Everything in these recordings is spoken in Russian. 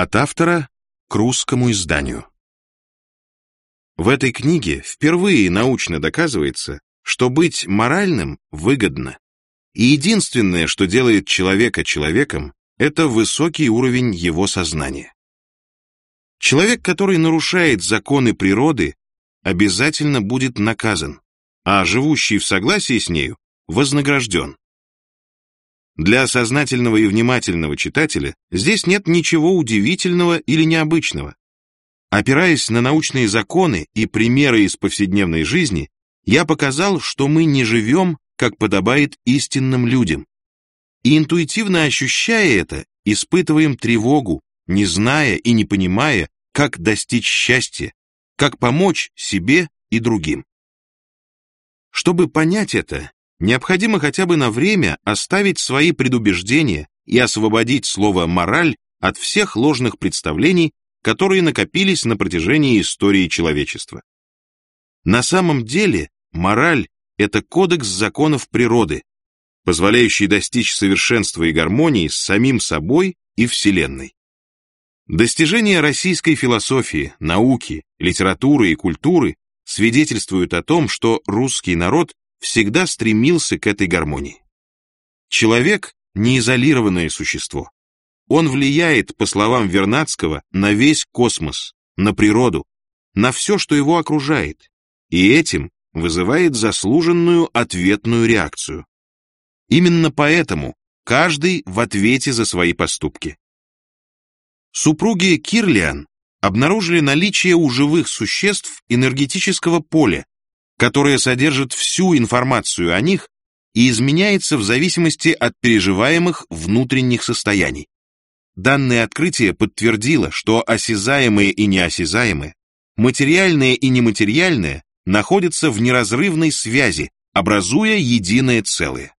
От автора к русскому изданию. В этой книге впервые научно доказывается, что быть моральным выгодно. И единственное, что делает человека человеком, это высокий уровень его сознания. Человек, который нарушает законы природы, обязательно будет наказан, а живущий в согласии с нею вознагражден. Для сознательного и внимательного читателя здесь нет ничего удивительного или необычного. Опираясь на научные законы и примеры из повседневной жизни, я показал, что мы не живем, как подобает истинным людям. И интуитивно ощущая это, испытываем тревогу, не зная и не понимая, как достичь счастья, как помочь себе и другим. Чтобы понять это, необходимо хотя бы на время оставить свои предубеждения и освободить слово «мораль» от всех ложных представлений, которые накопились на протяжении истории человечества. На самом деле мораль – это кодекс законов природы, позволяющий достичь совершенства и гармонии с самим собой и Вселенной. Достижения российской философии, науки, литературы и культуры свидетельствуют о том, что русский народ всегда стремился к этой гармонии. Человек – не изолированное существо. Он влияет, по словам Вернадского, на весь космос, на природу, на все, что его окружает, и этим вызывает заслуженную ответную реакцию. Именно поэтому каждый в ответе за свои поступки. Супруги Кирлиан обнаружили наличие у живых существ энергетического поля, которое содержит всю информацию о них и изменяется в зависимости от переживаемых внутренних состояний. Данное открытие подтвердило, что осязаемые и неосязаемые, материальное и нематериальное находятся в неразрывной связи, образуя единое целое.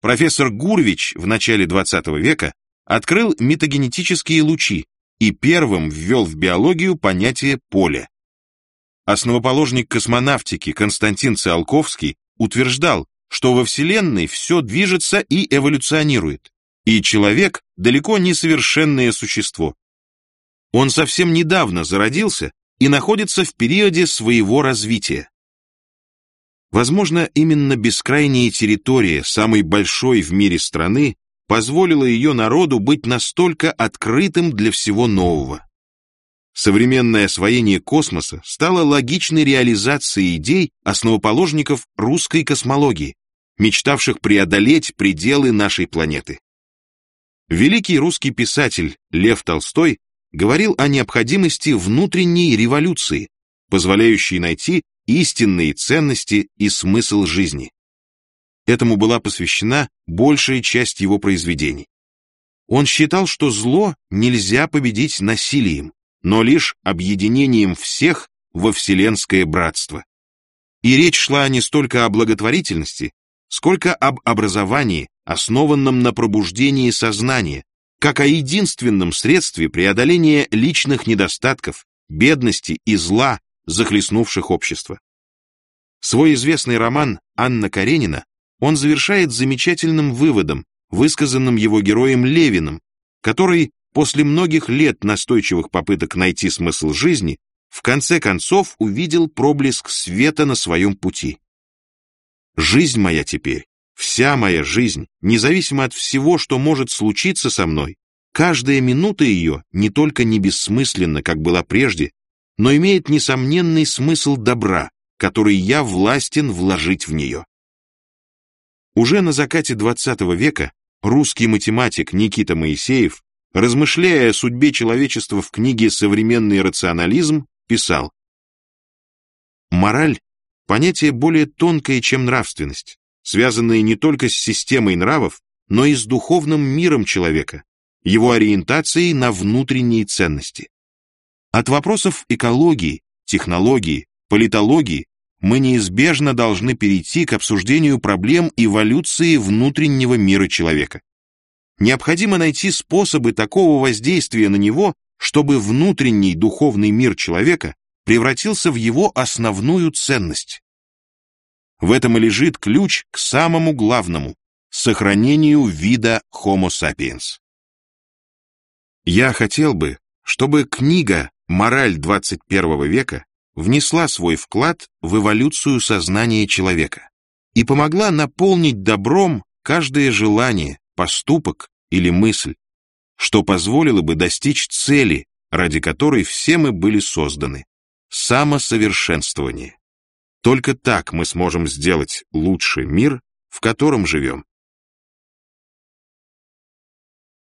Профессор Гурвич в начале XX века открыл метагенетические лучи и первым ввел в биологию понятие поля. Основоположник космонавтики Константин Циолковский утверждал, что во Вселенной все движется и эволюционирует, и человек далеко не совершенное существо. Он совсем недавно зародился и находится в периоде своего развития. Возможно, именно бескрайняя территория самой большой в мире страны позволила ее народу быть настолько открытым для всего нового. Современное освоение космоса стало логичной реализацией идей основоположников русской космологии, мечтавших преодолеть пределы нашей планеты. Великий русский писатель Лев Толстой говорил о необходимости внутренней революции, позволяющей найти истинные ценности и смысл жизни. Этому была посвящена большая часть его произведений. Он считал, что зло нельзя победить насилием, но лишь объединением всех во вселенское братство. И речь шла не столько о благотворительности, сколько об образовании, основанном на пробуждении сознания, как о единственном средстве преодоления личных недостатков, бедности и зла, захлестнувших общество. Свой известный роман «Анна Каренина» он завершает замечательным выводом, высказанным его героем Левиным, который после многих лет настойчивых попыток найти смысл жизни, в конце концов увидел проблеск света на своем пути. Жизнь моя теперь, вся моя жизнь, независимо от всего, что может случиться со мной, каждая минута ее не только не бессмысленна, как была прежде, но имеет несомненный смысл добра, который я властен вложить в нее. Уже на закате XX века русский математик Никита Моисеев размышляя о судьбе человечества в книге «Современный рационализм», писал «Мораль – понятие более тонкое, чем нравственность, связанное не только с системой нравов, но и с духовным миром человека, его ориентацией на внутренние ценности. От вопросов экологии, технологии, политологии мы неизбежно должны перейти к обсуждению проблем эволюции внутреннего мира человека. Необходимо найти способы такого воздействия на него, чтобы внутренний духовный мир человека превратился в его основную ценность. В этом и лежит ключ к самому главному – сохранению вида Homo sapiens. Я хотел бы, чтобы книга «Мораль 21 века» внесла свой вклад в эволюцию сознания человека и помогла наполнить добром каждое желание, поступок или мысль, что позволило бы достичь цели, ради которой все мы были созданы — самосовершенствование. Только так мы сможем сделать лучший мир, в котором живем.